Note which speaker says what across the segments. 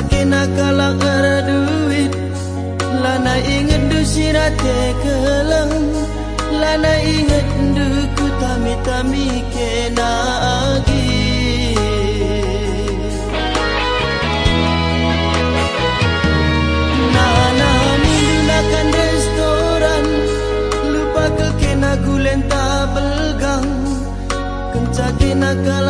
Speaker 1: Kencakin akala kara duit. Lana inget du sirate keleng Lana inget du ku tami-tami kena agi. Nana mindunakan restoran. Lupa ke kena gulen tabelgang Kencakin akala terpandang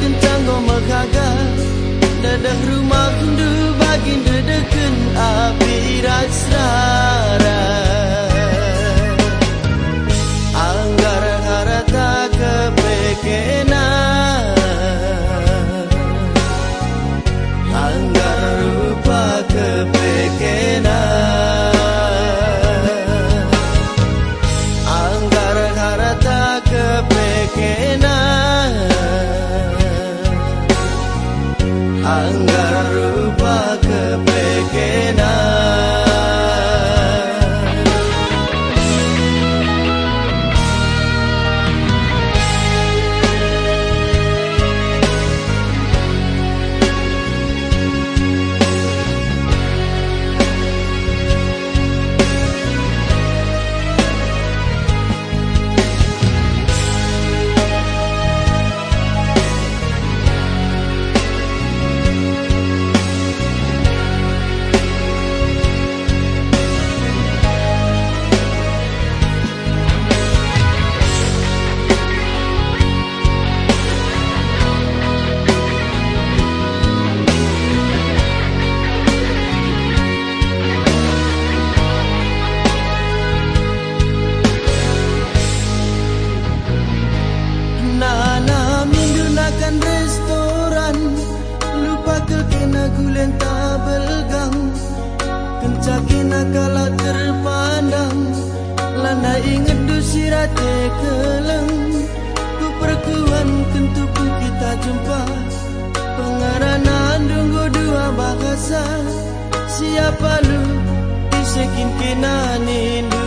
Speaker 1: kencang gomak agak Dadah rumah kundu bagi dedeken api rasara 看淡 Kencakin akala terpandang. Lana inget du sirate keleng Ku perkuan kentu pun kita jumpa. Pengaranan dunggu dua bahasa. Siapa lu? Isekin kena nindu